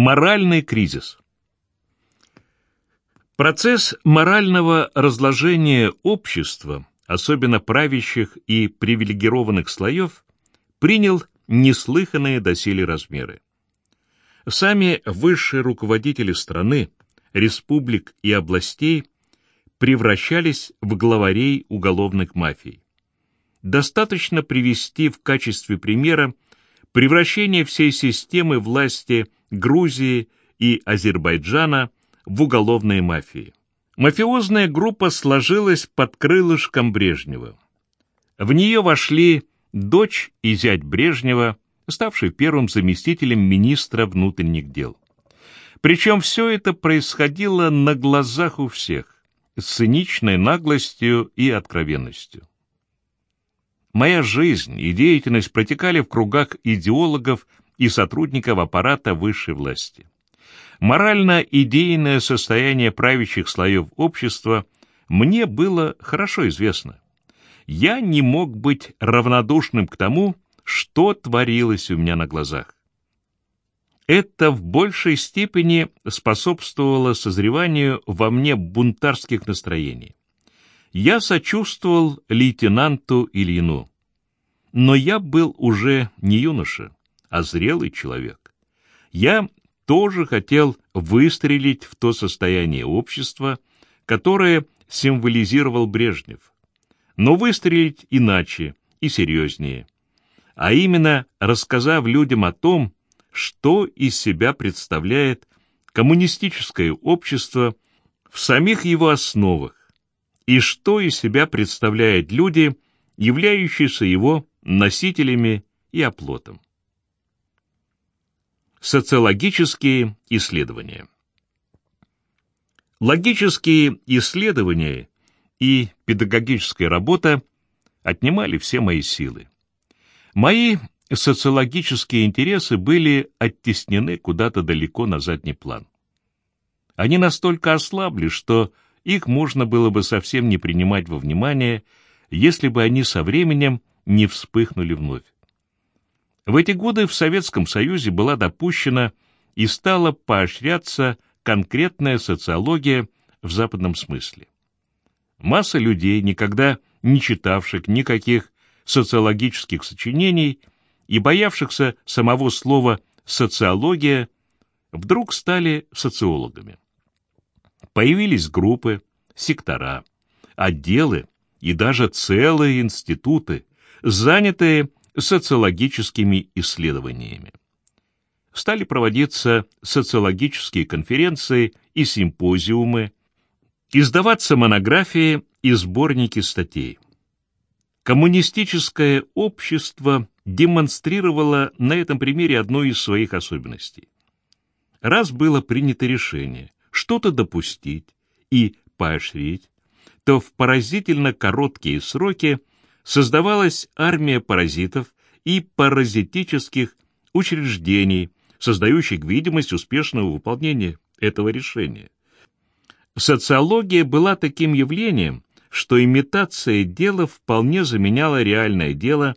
Моральный кризис. Процесс морального разложения общества, особенно правящих и привилегированных слоев, принял неслыханные доселе размеры. Сами высшие руководители страны, республик и областей превращались в главарей уголовных мафий. Достаточно привести в качестве примера превращение всей системы власти Грузии и Азербайджана в уголовные мафии. Мафиозная группа сложилась под крылышком Брежнева. В нее вошли дочь и зять Брежнева, ставший первым заместителем министра внутренних дел. Причем все это происходило на глазах у всех, с циничной наглостью и откровенностью. Моя жизнь и деятельность протекали в кругах идеологов и сотрудников аппарата высшей власти. Морально-идейное состояние правящих слоев общества мне было хорошо известно. Я не мог быть равнодушным к тому, что творилось у меня на глазах. Это в большей степени способствовало созреванию во мне бунтарских настроений. Я сочувствовал лейтенанту Ильину. Но я был уже не юноша, а зрелый человек. Я тоже хотел выстрелить в то состояние общества, которое символизировал Брежнев. Но выстрелить иначе и серьезнее. А именно, рассказав людям о том, что из себя представляет коммунистическое общество в самих его основах, и что из себя представляют люди, являющиеся его носителями и оплотом. Социологические исследования Логические исследования и педагогическая работа отнимали все мои силы. Мои социологические интересы были оттеснены куда-то далеко на задний план. Они настолько ослабли, что их можно было бы совсем не принимать во внимание, если бы они со временем не вспыхнули вновь. В эти годы в Советском Союзе была допущена и стала поощряться конкретная социология в западном смысле. Масса людей, никогда не читавших никаких социологических сочинений и боявшихся самого слова «социология», вдруг стали социологами. Появились группы, сектора, отделы и даже целые институты, занятые социологическими исследованиями. Стали проводиться социологические конференции и симпозиумы, издаваться монографии и сборники статей. Коммунистическое общество демонстрировало на этом примере одну из своих особенностей. Раз было принято решение что-то допустить и поощрить, то в поразительно короткие сроки создавалась армия паразитов и паразитических учреждений, создающих видимость успешного выполнения этого решения. Социология была таким явлением, что имитация дела вполне заменяла реальное дело,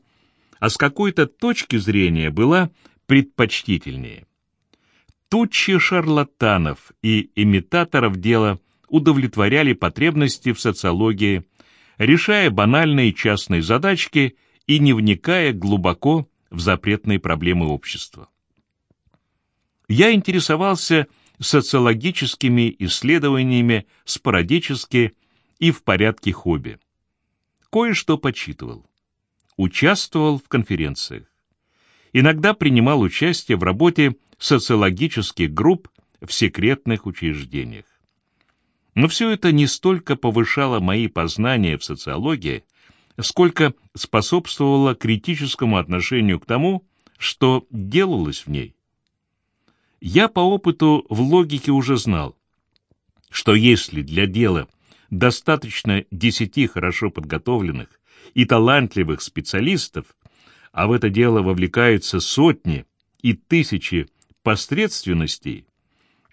а с какой-то точки зрения была предпочтительнее. Тучи шарлатанов и имитаторов дела удовлетворяли потребности в социологии, решая банальные частные задачки и не вникая глубоко в запретные проблемы общества. Я интересовался социологическими исследованиями спорадически и в порядке хобби. Кое-что почитывал. Участвовал в конференциях. Иногда принимал участие в работе социологических групп в секретных учреждениях. Но все это не столько повышало мои познания в социологии, сколько способствовало критическому отношению к тому, что делалось в ней. Я по опыту в логике уже знал, что если для дела достаточно десяти хорошо подготовленных и талантливых специалистов, а в это дело вовлекаются сотни и тысячи посредственностей,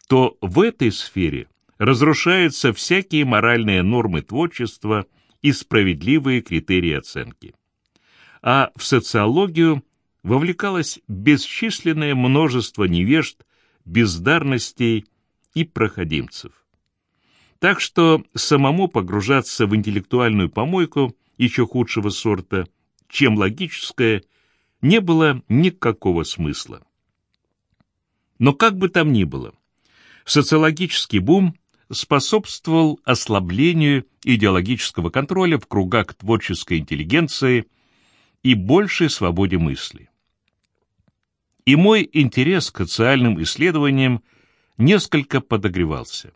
то в этой сфере разрушаются всякие моральные нормы творчества и справедливые критерии оценки. А в социологию вовлекалось бесчисленное множество невежд, бездарностей и проходимцев. Так что самому погружаться в интеллектуальную помойку еще худшего сорта, чем логическое, не было никакого смысла. Но как бы там ни было, социологический бум способствовал ослаблению идеологического контроля в кругах творческой интеллигенции и большей свободе мысли. И мой интерес к социальным исследованиям несколько подогревался.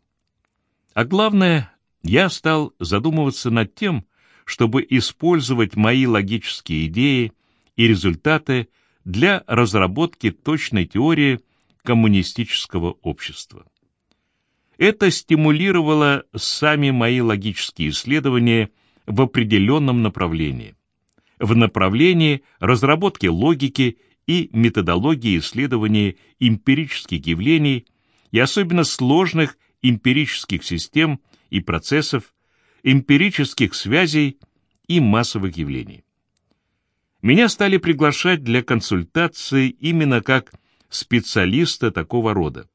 А главное, я стал задумываться над тем, чтобы использовать мои логические идеи и результаты для разработки точной теории коммунистического общества. Это стимулировало сами мои логические исследования в определенном направлении, в направлении разработки логики и методологии исследования эмпирических явлений и особенно сложных эмпирических систем и процессов, эмпирических связей и массовых явлений. Меня стали приглашать для консультации именно как специалиста такого рода.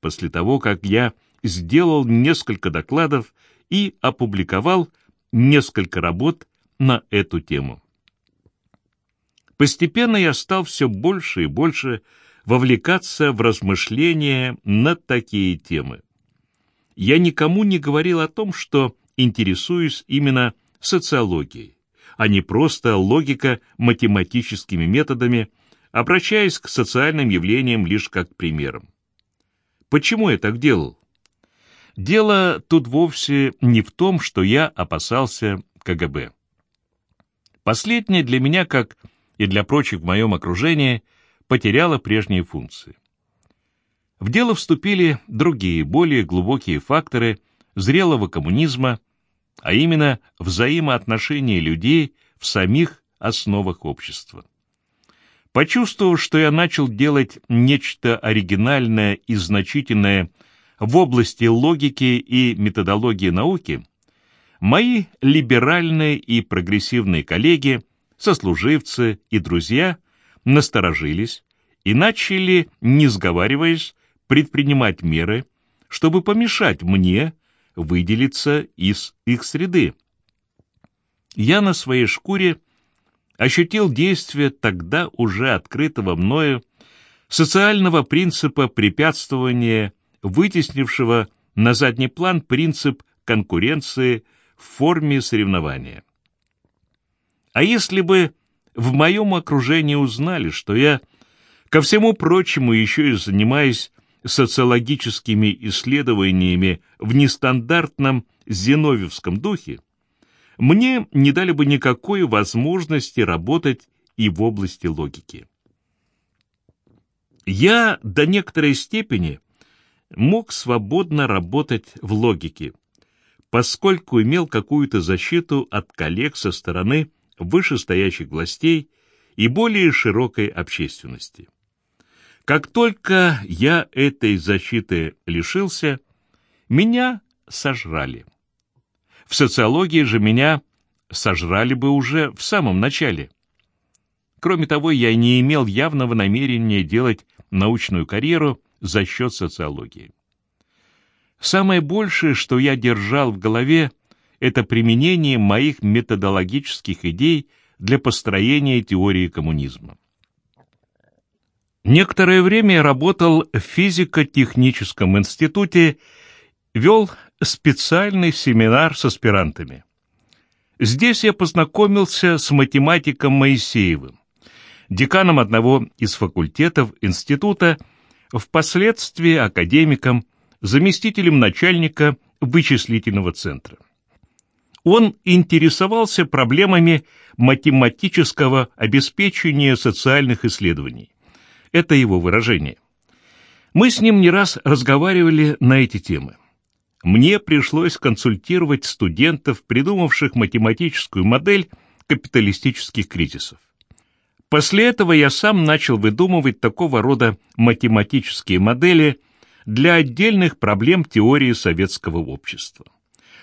После того, как я сделал несколько докладов и опубликовал несколько работ на эту тему. Постепенно я стал все больше и больше вовлекаться в размышления на такие темы. Я никому не говорил о том, что интересуюсь именно социологией, а не просто логико-математическими методами, обращаясь к социальным явлениям лишь как примерам. Почему я так делал? Дело тут вовсе не в том, что я опасался КГБ. Последнее для меня, как и для прочих в моем окружении, потеряло прежние функции. В дело вступили другие, более глубокие факторы зрелого коммунизма, а именно взаимоотношения людей в самих основах общества. Почувствовав, что я начал делать нечто оригинальное и значительное в области логики и методологии науки, мои либеральные и прогрессивные коллеги, сослуживцы и друзья насторожились и начали, не сговариваясь, предпринимать меры, чтобы помешать мне выделиться из их среды. Я на своей шкуре ощутил действие тогда уже открытого мною социального принципа препятствования вытеснившего на задний план принцип конкуренции в форме соревнования. А если бы в моем окружении узнали, что я, ко всему прочему, еще и занимаюсь социологическими исследованиями в нестандартном зиновьевском духе, мне не дали бы никакой возможности работать и в области логики. Я до некоторой степени мог свободно работать в логике, поскольку имел какую-то защиту от коллег со стороны вышестоящих властей и более широкой общественности. Как только я этой защиты лишился, меня сожрали. В социологии же меня сожрали бы уже в самом начале. Кроме того, я не имел явного намерения делать научную карьеру за счет социологии. Самое большее, что я держал в голове, это применение моих методологических идей для построения теории коммунизма. Некоторое время я работал в физико-техническом институте, вел специальный семинар с аспирантами. Здесь я познакомился с математиком Моисеевым, деканом одного из факультетов института, впоследствии академиком, заместителем начальника вычислительного центра. Он интересовался проблемами математического обеспечения социальных исследований. Это его выражение. Мы с ним не раз разговаривали на эти темы. Мне пришлось консультировать студентов, придумавших математическую модель капиталистических кризисов. После этого я сам начал выдумывать такого рода математические модели для отдельных проблем теории советского общества.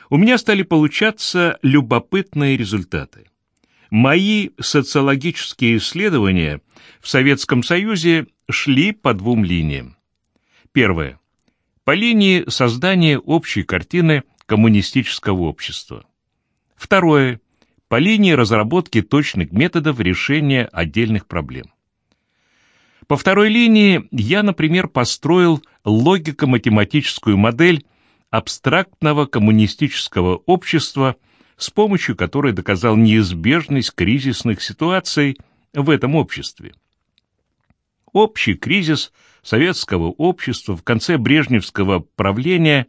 У меня стали получаться любопытные результаты. Мои социологические исследования в Советском Союзе шли по двум линиям. Первое. По линии создания общей картины коммунистического общества. Второе. По линии разработки точных методов решения отдельных проблем. По второй линии я, например, построил логико-математическую модель абстрактного коммунистического общества, с помощью которой доказал неизбежность кризисных ситуаций в этом обществе. Общий кризис советского общества в конце брежневского правления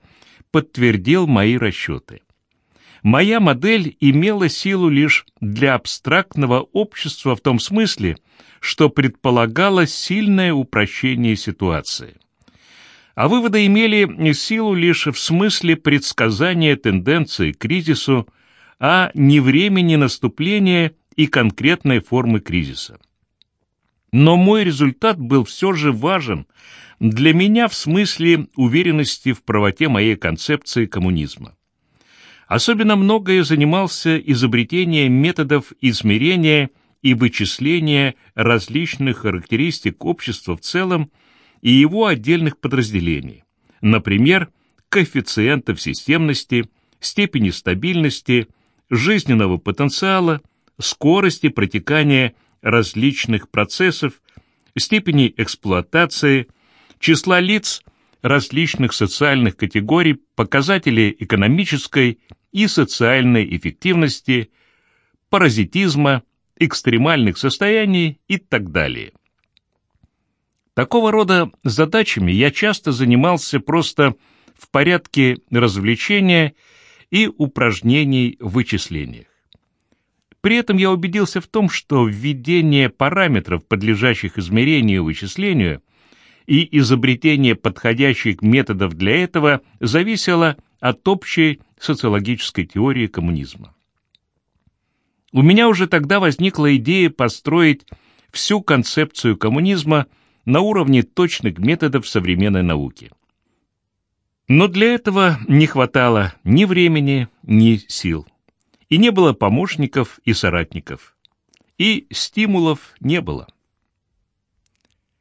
подтвердил мои расчеты. Моя модель имела силу лишь для абстрактного общества в том смысле, что предполагало сильное упрощение ситуации. А выводы имели силу лишь в смысле предсказания тенденции к кризису, а не времени наступления и конкретной формы кризиса. Но мой результат был все же важен для меня в смысле уверенности в правоте моей концепции коммунизма. Особенно много я занимался изобретением методов измерения и вычисления различных характеристик общества в целом и его отдельных подразделений, например, коэффициентов системности, степени стабильности, жизненного потенциала, скорости протекания различных процессов, степени эксплуатации, числа лиц различных социальных категорий, показателей экономической и социальной эффективности, паразитизма, экстремальных состояний и так далее. Такого рода задачами я часто занимался просто в порядке развлечения и упражнений в вычислениях. При этом я убедился в том, что введение параметров, подлежащих измерению и вычислению, и изобретение подходящих методов для этого зависело от общей социологической теории коммунизма. У меня уже тогда возникла идея построить всю концепцию коммунизма на уровне точных методов современной науки. Но для этого не хватало ни времени, ни сил. И не было помощников и соратников. И стимулов не было.